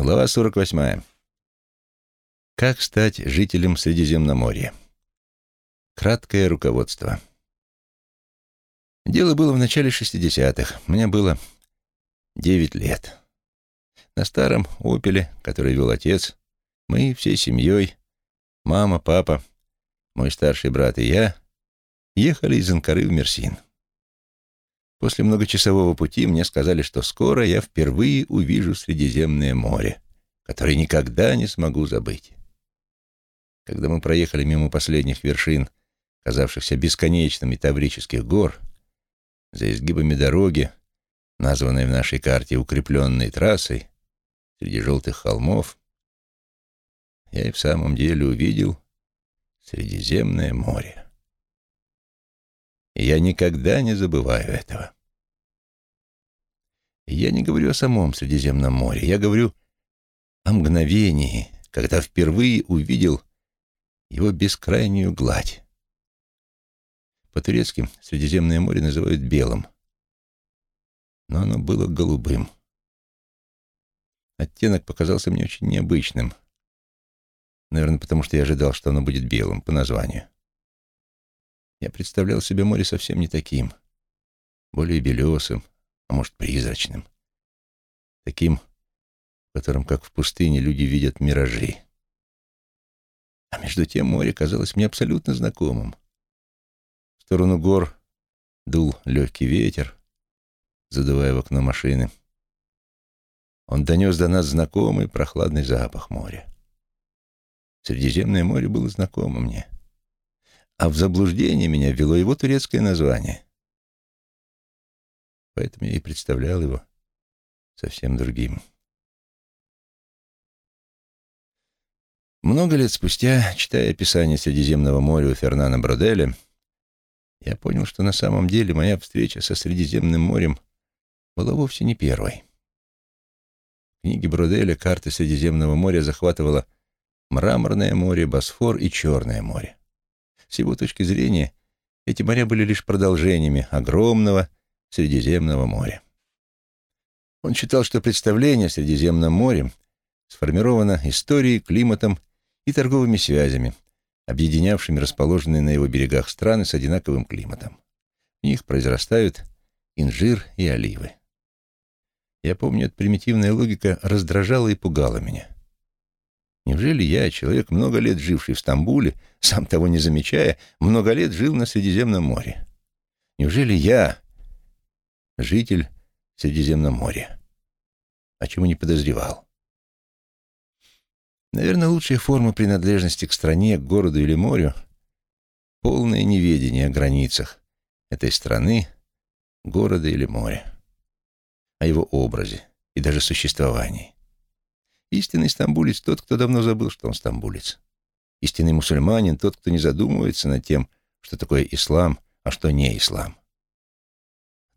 Глава 48. Как стать жителем Средиземноморья? Краткое руководство. Дело было в начале 60-х. Мне было 9 лет. На старом «Опеле», который вел отец, мы всей семьей, мама, папа, мой старший брат и я, ехали из Анкары в Мерсин. После многочасового пути мне сказали, что скоро я впервые увижу Средиземное море, которое никогда не смогу забыть. Когда мы проехали мимо последних вершин, казавшихся бесконечными Таврических гор, за изгибами дороги, названной в нашей карте укрепленной трассой, среди желтых холмов, я и в самом деле увидел Средиземное море. Я никогда не забываю этого. Я не говорю о самом Средиземном море, я говорю о мгновении, когда впервые увидел его бескрайнюю гладь. По-турецки Средиземное море называют белым, но оно было голубым. Оттенок показался мне очень необычным. Наверное, потому что я ожидал, что оно будет белым по названию. Я представлял себе море совсем не таким, более белесым, а может, призрачным. Таким, в котором, как в пустыне, люди видят миражи. А между тем море казалось мне абсолютно знакомым. В сторону гор дул легкий ветер, задувая в окно машины. Он донес до нас знакомый прохладный запах моря. Средиземное море было знакомо мне а в заблуждение меня ввело его турецкое название. Поэтому я и представлял его совсем другим. Много лет спустя, читая описание Средиземного моря у Фернана Броделя, я понял, что на самом деле моя встреча со Средиземным морем была вовсе не первой. В книге Броделя карты Средиземного моря захватывала Мраморное море, Босфор и Черное море. С его точки зрения, эти моря были лишь продолжениями огромного Средиземного моря. Он считал, что представление о Средиземном море сформировано историей, климатом и торговыми связями, объединявшими расположенные на его берегах страны с одинаковым климатом. В них произрастают инжир и оливы. Я помню, эта примитивная логика раздражала и пугала меня. Неужели я, человек, много лет живший в Стамбуле, сам того не замечая, много лет жил на Средиземном море? Неужели я, житель Средиземного моря, о чему не подозревал? Наверное, лучшая форма принадлежности к стране, к городу или морю — полное неведение о границах этой страны, города или моря, о его образе и даже существовании. Истинный стамбулец — тот, кто давно забыл, что он стамбулец. Истинный мусульманин — тот, кто не задумывается над тем, что такое ислам, а что не ислам.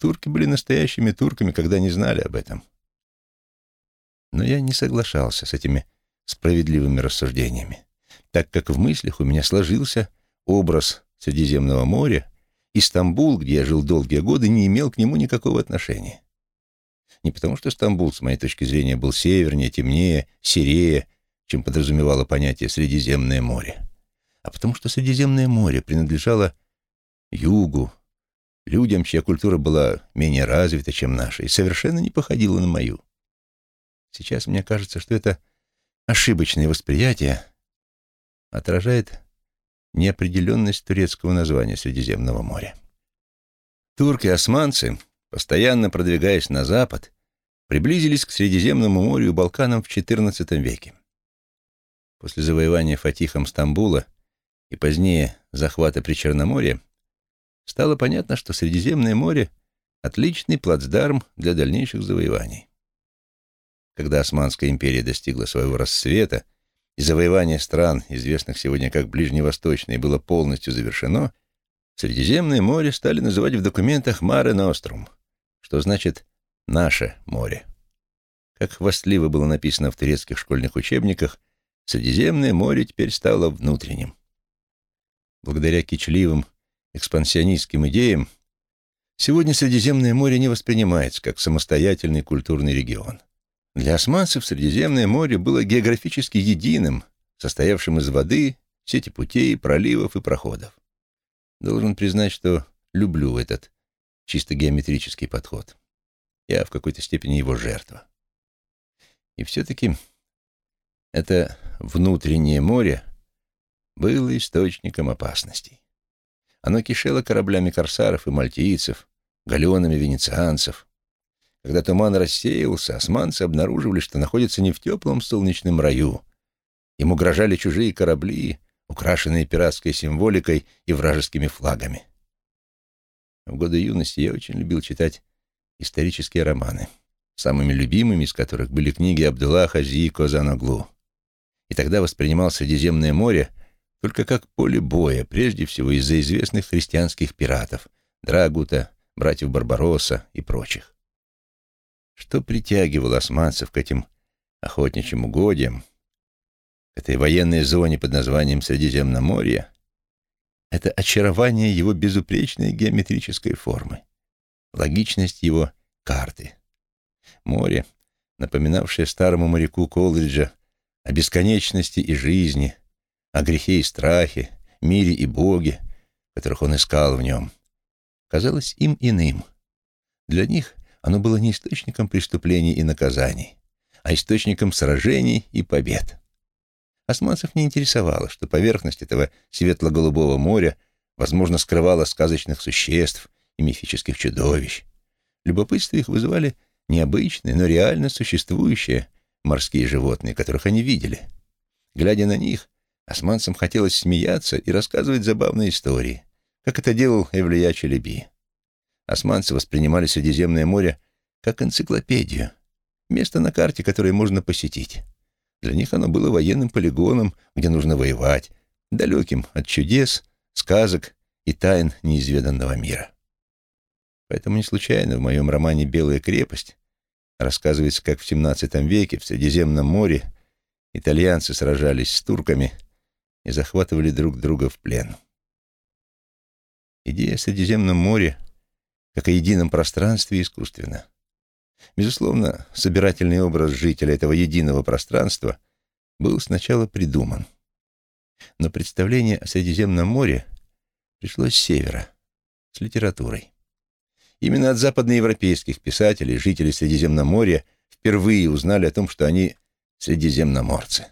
Турки были настоящими турками, когда не знали об этом. Но я не соглашался с этими справедливыми рассуждениями, так как в мыслях у меня сложился образ Средиземного моря, и Стамбул, где я жил долгие годы, не имел к нему никакого отношения. Не потому, что Стамбул, с моей точки зрения, был севернее, темнее, серее, чем подразумевало понятие «Средиземное море», а потому что Средиземное море принадлежало югу, людям, чья культура была менее развита, чем наша, и совершенно не походила на мою. Сейчас мне кажется, что это ошибочное восприятие отражает неопределенность турецкого названия Средиземного моря. Турки-османцы постоянно продвигаясь на запад, приблизились к Средиземному морю и Балканам в XIV веке. После завоевания Фатихом Стамбула и позднее захвата Причерноморья стало понятно, что Средиземное море — отличный плацдарм для дальнейших завоеваний. Когда Османская империя достигла своего расцвета и завоевание стран, известных сегодня как Ближневосточные, было полностью завершено, Средиземное море стали называть в документах «Маре Нострум», что значит «наше море». Как хвастливо было написано в турецких школьных учебниках, Средиземное море теперь стало внутренним. Благодаря кичливым экспансионистским идеям сегодня Средиземное море не воспринимается как самостоятельный культурный регион. Для османцев Средиземное море было географически единым, состоявшим из воды, сети путей, проливов и проходов. Должен признать, что люблю этот чисто геометрический подход. Я в какой-то степени его жертва. И все-таки это внутреннее море было источником опасностей. Оно кишело кораблями корсаров и мальтийцев, галеонами венецианцев. Когда туман рассеялся, османцы обнаруживали, что находятся не в теплом солнечном раю. Им угрожали чужие корабли, украшенные пиратской символикой и вражескими флагами. В годы юности я очень любил читать исторические романы, самыми любимыми из которых были книги Абдуллаха Зи Козаноглу. И тогда воспринимал Средиземное море только как поле боя, прежде всего из-за известных христианских пиратов — Драгута, братьев Барбаросса и прочих. Что притягивало османцев к этим охотничьим угодьям, к этой военной зоне под названием Средиземноморье, это очарование его безупречной геометрической формы, логичность его карты. Море, напоминавшее старому моряку Колриджа о бесконечности и жизни, о грехе и страхе, мире и Боге, которых он искал в нем, казалось им иным. Для них оно было не источником преступлений и наказаний, а источником сражений и побед. Османцев не интересовало, что поверхность этого светло-голубого моря, возможно, скрывала сказочных существ и мифических чудовищ. Любопытство их вызывали необычные, но реально существующие морские животные, которых они видели. Глядя на них, османцам хотелось смеяться и рассказывать забавные истории, как это делал Эвлия Челеби. Османцы воспринимали Средиземное море как энциклопедию, место на карте, которое можно посетить. Для них оно было военным полигоном, где нужно воевать, далеким от чудес, сказок и тайн неизведанного мира. Поэтому не случайно в моем романе «Белая крепость» рассказывается, как в XVII веке в Средиземном море итальянцы сражались с турками и захватывали друг друга в плен. Идея о Средиземном море как о едином пространстве искусственна. Безусловно, собирательный образ жителя этого единого пространства был сначала придуман. Но представление о Средиземном море пришло с севера, с литературой. Именно от западноевропейских писателей жители Средиземноморья впервые узнали о том, что они средиземноморцы.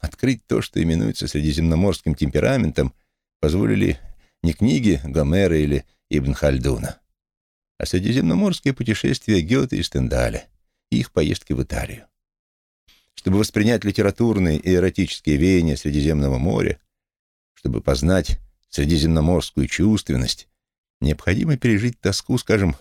Открыть то, что именуется средиземноморским темпераментом, позволили не книги Гомера или Ибн Хальдуна, а средиземноморские путешествия Гёте и Стендаля и их поездки в Италию. Чтобы воспринять литературные и эротические веяния Средиземного моря, чтобы познать средиземноморскую чувственность, необходимо пережить тоску, скажем,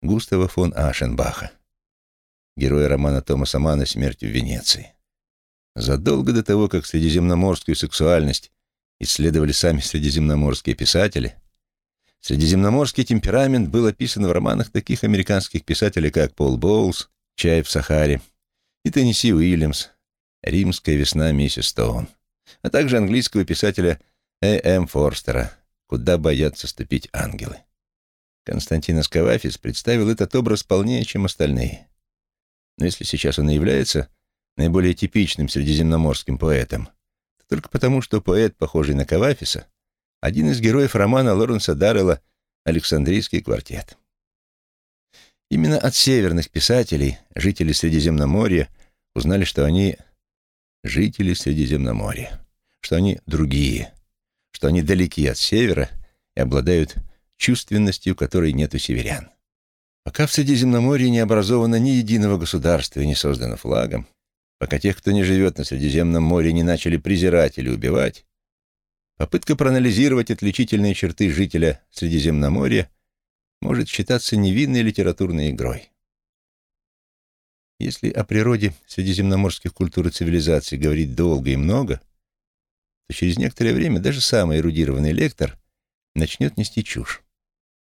Густава фон Ашенбаха, героя романа Томаса Мана «Смерть в Венеции». Задолго до того, как средиземноморскую сексуальность исследовали сами средиземноморские писатели – Средиземноморский темперамент был описан в романах таких американских писателей, как Пол Боулс, «Чай в Сахаре» и Теннесси Уильямс, «Римская весна миссис Стоун», а также английского писателя Э. М. Форстера «Куда боятся ступить ангелы». Константин Аскавафис представил этот образ полнее, чем остальные. Но если сейчас он и является наиболее типичным средиземноморским поэтом, то только потому, что поэт, похожий на Кавафиса, один из героев романа Лоренса Даррелла «Александрийский квартет». Именно от северных писателей жители Средиземноморья узнали, что они жители Средиземноморья, что они другие, что они далеки от севера и обладают чувственностью, которой нет у северян. Пока в Средиземноморье не образовано ни единого государства и не создано флагом, пока тех, кто не живет на Средиземном море, не начали презирать или убивать, Попытка проанализировать отличительные черты жителя Средиземноморья может считаться невинной литературной игрой. Если о природе средиземноморских культур и цивилизаций говорить долго и много, то через некоторое время даже самый эрудированный лектор начнет нести чушь.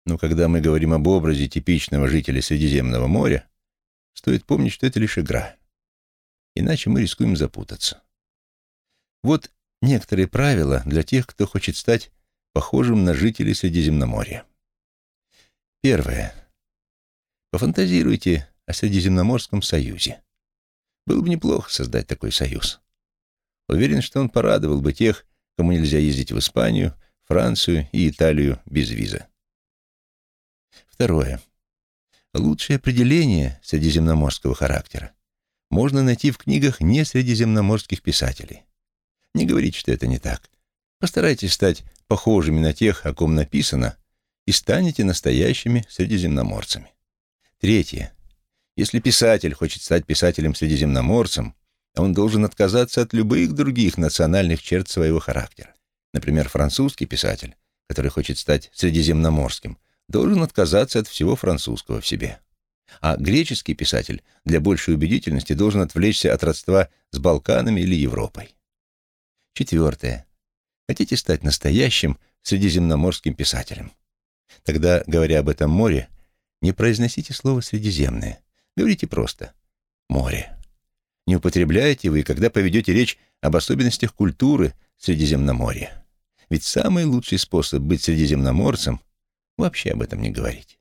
Но когда мы говорим об образе типичного жителя Средиземного моря, стоит помнить, что это лишь игра. Иначе мы рискуем запутаться. Вот некоторые правила для тех, кто хочет стать похожим на жителей Средиземноморья. Первое. Пофантазируйте о Средиземноморском союзе. Было бы неплохо создать такой союз. Уверен, что он порадовал бы тех, кому нельзя ездить в Испанию, Францию и Италию без визы. Второе. Лучшее определение средиземноморского характера можно найти в книгах не средиземноморских писателей. Не говорите, что это не так. Постарайтесь стать похожими на тех, о ком написано, и станете настоящими средиземноморцами. Третье. Если писатель хочет стать писателем-средиземноморцем, он должен отказаться от любых других национальных черт своего характера. Например, французский писатель, который хочет стать средиземноморским, должен отказаться от всего французского в себе. А греческий писатель для большей убедительности должен отвлечься от родства с Балканами или Европой. Четвертое. Хотите стать настоящим средиземноморским писателем? Тогда, говоря об этом море, не произносите слово «средиземное». Говорите просто «море». Не употребляете вы, когда поведете речь об особенностях культуры Средиземноморья. Ведь самый лучший способ быть средиземноморцем — вообще об этом не говорить.